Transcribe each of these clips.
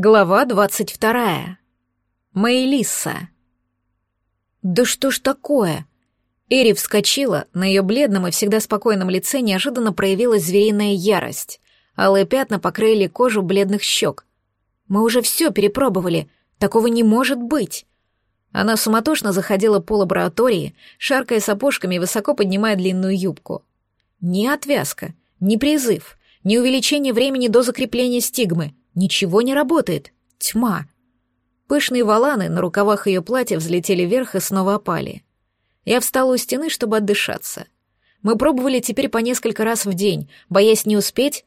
Глава двадцать вторая. Мэйлисса. «Да что ж такое?» Эри вскочила, на ее бледном и всегда спокойном лице неожиданно проявилась звериная ярость. Алые пятна покрыли кожу бледных щек. «Мы уже все перепробовали. Такого не может быть!» Она суматошно заходила по лаборатории, шаркая сапожками и высоко поднимая длинную юбку. Ни отвязка, ни призыв, ни увеличение времени до закрепления стигмы. Ничего не работает. Тьма. Пышные валаны на рукавах ее платья взлетели вверх и снова опали. Я встала у стены, чтобы отдышаться. Мы пробовали теперь по несколько раз в день, боясь не успеть,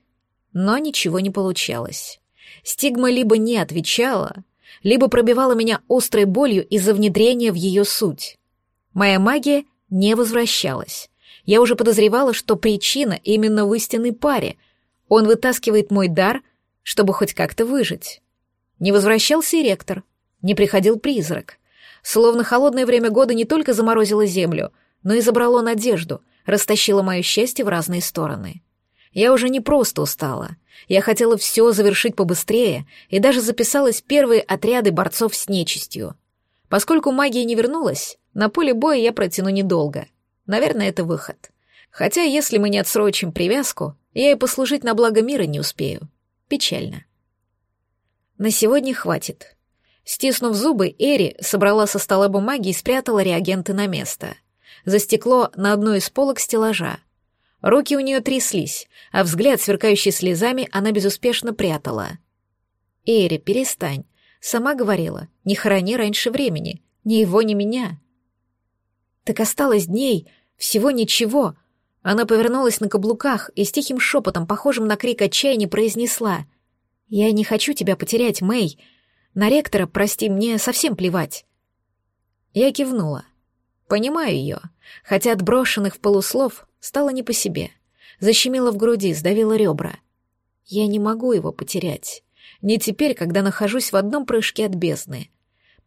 но ничего не получалось. Стигма либо не отвечала, либо пробивала меня острой болью из-за внедрения в ее суть. Моя магия не возвращалась. Я уже подозревала, что причина именно в истинной паре. Он вытаскивает мой дар, чтобы хоть как-то выжить. Не возвращался и ректор, не приходил призрак. Словно холодное время года не только заморозило землю, но и забрало надежду, растащило мое счастье в разные стороны. Я уже не просто устала. Я хотела все завершить побыстрее и даже записалась в первые отряды борцов с нечистью. Поскольку магия не вернулась, на поле боя я протяну недолго. Наверное, это выход. Хотя, если мы не отсрочим привязку, я и послужить на благо мира не успею. Печально. На сегодня хватит. Стиснув зубы, Эри собрала со стола бумаги и спрятала реагенты на место. За стекло на одной из полок стеллажа — Руки у нее тряслись, а взгляд, сверкающий слезами, она безуспешно прятала. «Эри, перестань. Сама говорила, не хорони раньше времени. Ни его, ни меня». «Так осталось дней, всего ничего». Она повернулась на каблуках и с тихим шепотом, похожим на крик отчаяния, произнесла. «Я не хочу тебя потерять, Мэй. На ректора, прости, мне совсем плевать». Я кивнула. Понимаю ее, хотя от брошенных в полуслов Стало не по себе. Защемило в груди, сдавило ребра. Я не могу его потерять. Не теперь, когда нахожусь в одном прыжке от бездны.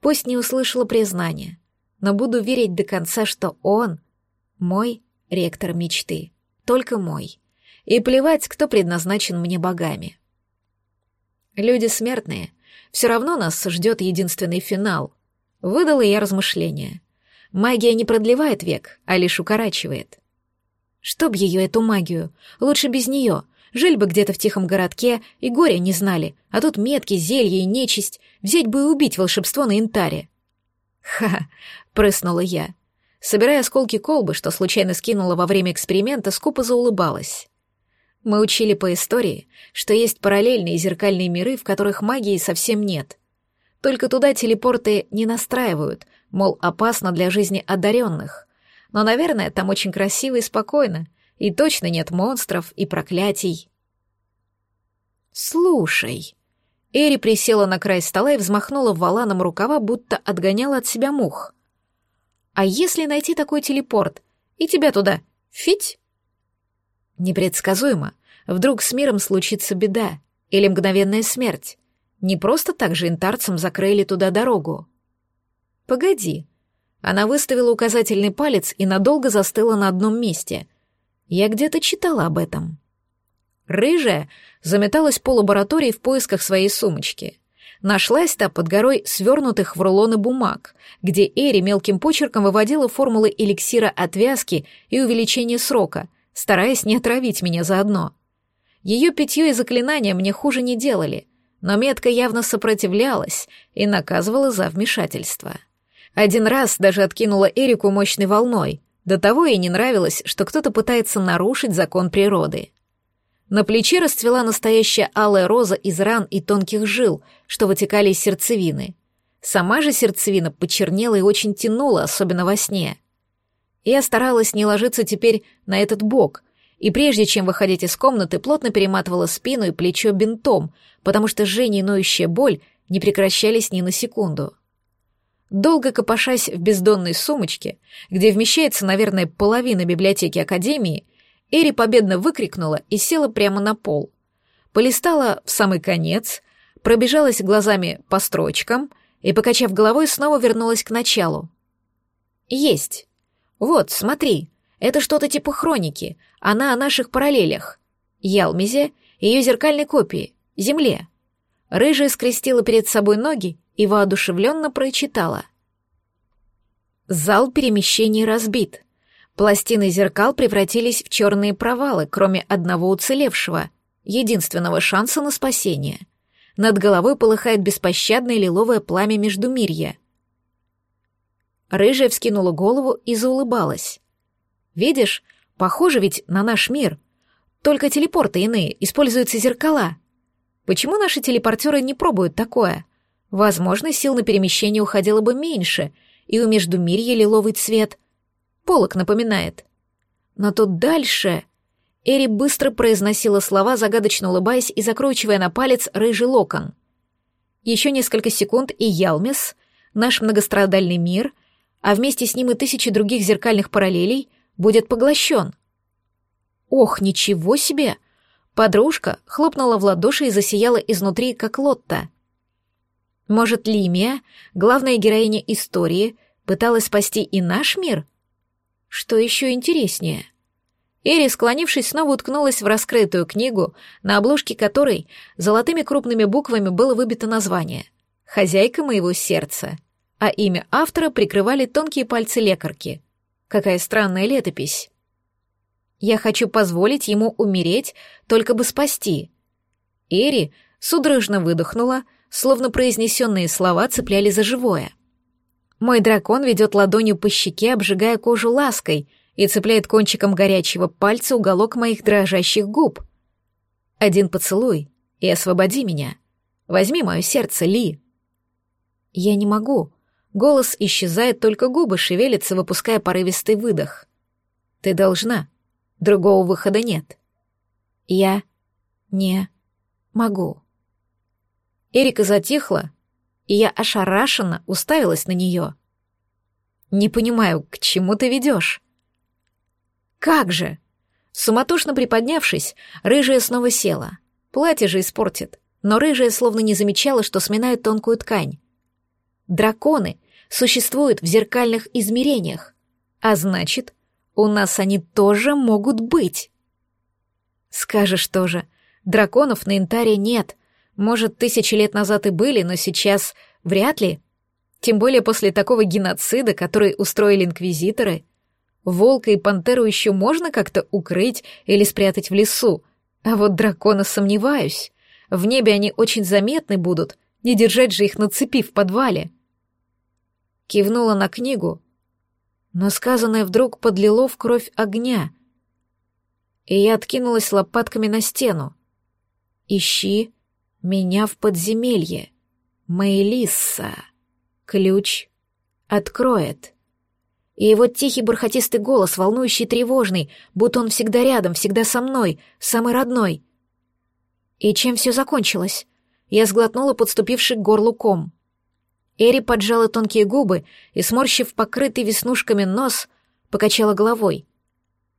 Пусть не услышала признания, но буду верить до конца, что он — мой ректор мечты. Только мой. И плевать, кто предназначен мне богами. Люди смертные. Все равно нас ждет единственный финал. Выдала я размышления. Магия не продлевает век, а лишь укорачивает. Чтоб ее эту магию. Лучше без нее. Жили бы где-то в тихом городке, и горя не знали. А тут метки, зелья и нечисть. Взять бы и убить волшебство на янтаре. Ха, прыснула я. Собирая осколки колбы, что случайно скинула во время эксперимента, скупо заулыбалась. Мы учили по истории, что есть параллельные зеркальные миры, в которых магии совсем нет. Только туда телепорты не настраивают, мол, опасно для жизни одаренных. Но, наверное, там очень красиво и спокойно, и точно нет монстров и проклятий. «Слушай», Эри присела на край стола и взмахнула валаном рукава, будто отгоняла от себя мух. «А если найти такой телепорт? И тебя туда? Фить?» Непредсказуемо. Вдруг с миром случится беда или мгновенная смерть. Не просто так же интарцам закрыли туда дорогу. «Погоди», она выставила указательный палец и надолго застыла на одном месте. Я где-то читала об этом. Рыжая заметалась по лаборатории в поисках своей сумочки. Нашлась та под горой свернутых в рулоны бумаг, где Эри мелким почерком выводила формулы эликсира отвязки и увеличения срока, стараясь не отравить меня заодно. Ее питье и заклинания мне хуже не делали, но метка явно сопротивлялась и наказывала за вмешательство. Один раз даже откинула Эрику мощной волной. До того ей не нравилось, что кто-то пытается нарушить закон природы. На плече расцвела настоящая алая роза из ран и тонких жил, что вытекали из сердцевины. Сама же сердцевина почернела и очень тянула, особенно во сне. Я старалась не ложиться теперь на этот бок, и прежде чем выходить из комнаты, плотно перематывала спину и плечо бинтом, потому что и ноющая боль не прекращались ни на секунду. Долго копошась в бездонной сумочке, где вмещается, наверное, половина библиотеки Академии, Эри победно выкрикнула и села прямо на пол. Полистала в самый конец, пробежалась глазами по строчкам и, покачав головой, снова вернулась к началу. «Есть. Вот, смотри, это что-то типа хроники, она о наших параллелях. Ялмизе, ее зеркальной копии, Земле. Рыжая скрестила перед собой ноги и воодушевленно прочитала. Зал перемещений разбит. Пластины зеркал превратились в черные провалы, кроме одного уцелевшего, единственного шанса на спасение. Над головой полыхает беспощадное лиловое пламя Междумирья. Рыжая вскинула голову и заулыбалась. «Видишь, похоже ведь на наш мир. Только телепорты иные, используются зеркала. Почему наши телепортеры не пробуют такое? Возможно, сил на перемещение уходило бы меньше, и у Междумирья лиловый цвет. Полок напоминает. Но тут дальше... Эри быстро произносила слова, загадочно улыбаясь и закручивая на палец рыжий локон. Еще несколько секунд, и Ялмес, наш многострадальный мир, а вместе с ним и тысячи других зеркальных параллелей, будет поглощен. Ох, ничего себе! Подружка хлопнула в ладоши и засияла изнутри, как Лотта. Может, Лимия, главная героиня истории, пыталась спасти и наш мир? Что еще интереснее? Эри, склонившись, снова уткнулась в раскрытую книгу, на обложке которой золотыми крупными буквами было выбито название «Хозяйка моего сердца», а имя автора прикрывали тонкие пальцы лекарки. Какая странная летопись. Я хочу позволить ему умереть, только бы спасти. Эри судорожно выдохнула, словно произнесенные слова цепляли за живое. Мой дракон ведет ладонью по щеке, обжигая кожу лаской — и цепляет кончиком горячего пальца уголок моих дрожащих губ. Один поцелуй и освободи меня. Возьми мое сердце, Ли. Я не могу. Голос исчезает, только губы шевелятся, выпуская порывистый выдох. Ты должна. Другого выхода нет. Я не могу. Эрика затихла, и я ошарашенно уставилась на нее. «Не понимаю, к чему ты ведешь?» Как же? Суматошно приподнявшись, рыжая снова села. Платье же испортит, но рыжая словно не замечала, что сминает тонкую ткань. Драконы существуют в зеркальных измерениях, а значит, у нас они тоже могут быть. Скажешь тоже, драконов на Интаре нет. Может, тысячи лет назад и были, но сейчас вряд ли. Тем более после такого геноцида, который устроили инквизиторы — Волка и пантеру еще можно как-то укрыть или спрятать в лесу, а вот дракона сомневаюсь. В небе они очень заметны будут, не держать же их на цепи в подвале. Кивнула на книгу, но сказанное вдруг подлило в кровь огня, и я откинулась лопатками на стену. «Ищи меня в подземелье, Мейлисса. Ключ откроет» и его тихий бархатистый голос, волнующий и тревожный, будто он всегда рядом, всегда со мной, самый родной. И чем все закончилось? Я сглотнула подступивший к горлу ком. Эри поджала тонкие губы и, сморщив покрытый веснушками нос, покачала головой.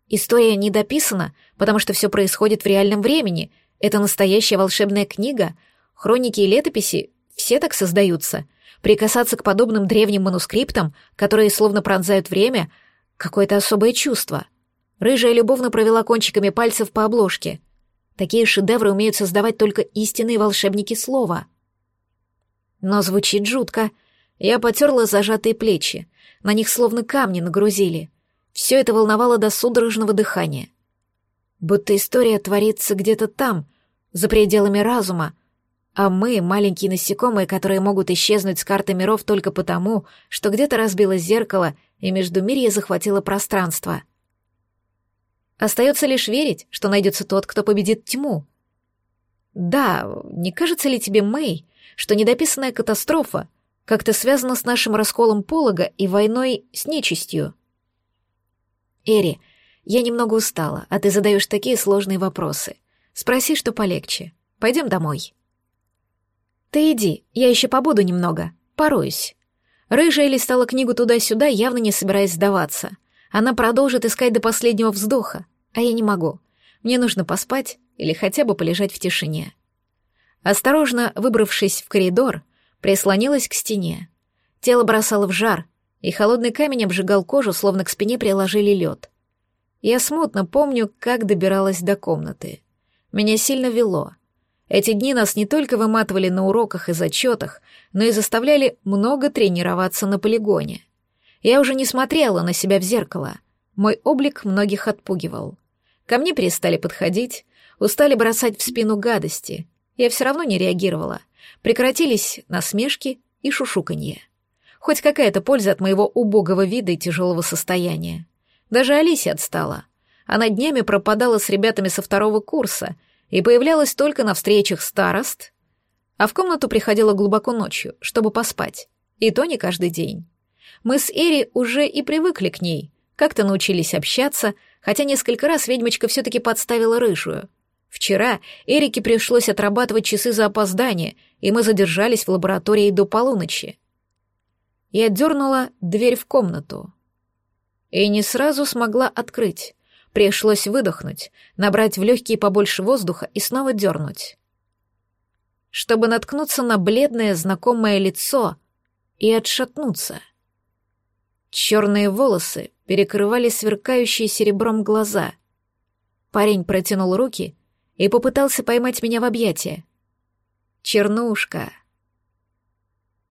История не дописана, потому что все происходит в реальном времени. Это настоящая волшебная книга. Хроники и летописи все так создаются — Прикасаться к подобным древним манускриптам, которые словно пронзают время, какое-то особое чувство. Рыжая любовно провела кончиками пальцев по обложке. Такие шедевры умеют создавать только истинные волшебники слова. Но звучит жутко. Я потерла зажатые плечи. На них словно камни нагрузили. Все это волновало до судорожного дыхания. Будто история творится где-то там, за пределами разума, а мы — маленькие насекомые, которые могут исчезнуть с карты миров только потому, что где-то разбилось зеркало, и между Междумирье захватило пространство. Остается лишь верить, что найдется тот, кто победит тьму. Да, не кажется ли тебе, Мэй, что недописанная катастрофа как-то связана с нашим расколом полога и войной с нечистью? Эри, я немного устала, а ты задаешь такие сложные вопросы. Спроси, что полегче. Пойдем домой. «Ты иди, я еще побуду немного, пороюсь». Рыжая листала книгу туда-сюда, явно не собираясь сдаваться. Она продолжит искать до последнего вздоха, а я не могу. Мне нужно поспать или хотя бы полежать в тишине. Осторожно выбравшись в коридор, прислонилась к стене. Тело бросало в жар, и холодный камень обжигал кожу, словно к спине приложили лед. Я смутно помню, как добиралась до комнаты. Меня сильно вело — Эти дни нас не только выматывали на уроках и зачетах, но и заставляли много тренироваться на полигоне. Я уже не смотрела на себя в зеркало. Мой облик многих отпугивал. Ко мне перестали подходить, устали бросать в спину гадости. Я все равно не реагировала. Прекратились насмешки и шушуканье. Хоть какая-то польза от моего убогого вида и тяжелого состояния. Даже Алисия отстала. Она днями пропадала с ребятами со второго курса и появлялась только на встречах старост, а в комнату приходила глубоко ночью, чтобы поспать, и то не каждый день. Мы с Эри уже и привыкли к ней, как-то научились общаться, хотя несколько раз ведьмочка все-таки подставила рыжую. Вчера Эрике пришлось отрабатывать часы за опоздание, и мы задержались в лаборатории до полуночи. Я дернула дверь в комнату. И не сразу смогла открыть. Пришлось выдохнуть, набрать в легкие побольше воздуха и снова дернуть. Чтобы наткнуться на бледное знакомое лицо и отшатнуться. Черные волосы перекрывали сверкающие серебром глаза. Парень протянул руки и попытался поймать меня в объятия. «Чернушка!»